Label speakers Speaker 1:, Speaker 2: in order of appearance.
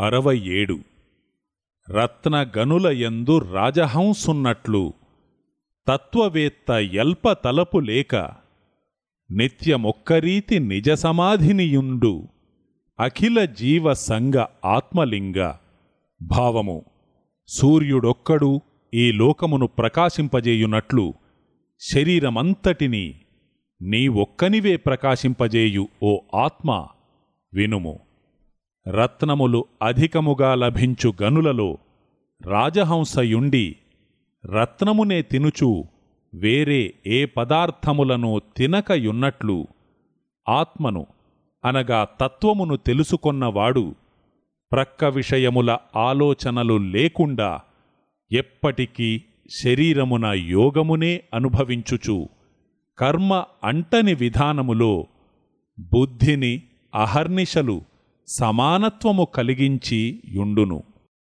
Speaker 1: అరవై ఏడు రత్నగనులయందు రాజహంసున్నట్లు తత్వవేత్త ఎల్ప తలపు లేక నిత్యమొక్కరీతి నిజ సమాధినియుండు అఖిల జీవ సంగ ఆత్మలింగ భావము. సూర్యుడొక్కడు ఈ లోకమును ప్రకాశింపజేయునట్లు శరీరమంతటిని నీ ఒక్కనివే ప్రకాశింపజేయు ఓ ఆత్మ వినుము. రత్నములు అధికముగా లభించు గనులలో రాజహంసయుండి రత్నమునే తినుచు వేరే ఏ పదార్థములను తినకయున్నట్లు ఆత్మను అనగా తత్వమును తెలుసుకొన్నవాడు ప్రక్క విషయముల ఆలోచనలు లేకుండా ఎప్పటికీ శరీరమున యోగమునే అనుభవించుచు కర్మ అంటని విధానములో బుద్ధిని అహర్నిశలు సమానత్వము కలిగించి యుండును.